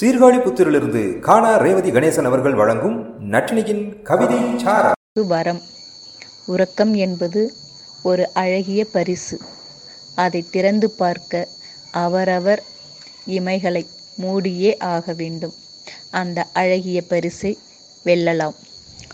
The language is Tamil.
சீர்காழி புத்திரிலிருந்து காணா ரேவதி கணேசன் அவர்கள் வழங்கும் நட்டினியின் கவிதை வரம். உறக்கம் என்பது ஒரு அழகிய பரிசு. அதை திறந்து பார்க்க அவரவர் இமைகளை மூடியே ஆக வேண்டும். அந்த அழகிய பரிசை வெல்லலாம்.